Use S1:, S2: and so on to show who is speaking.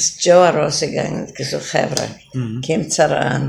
S1: אז ג'ו הרוס הגענו, כזו חבר'ה, mm-hmm. קים צרן.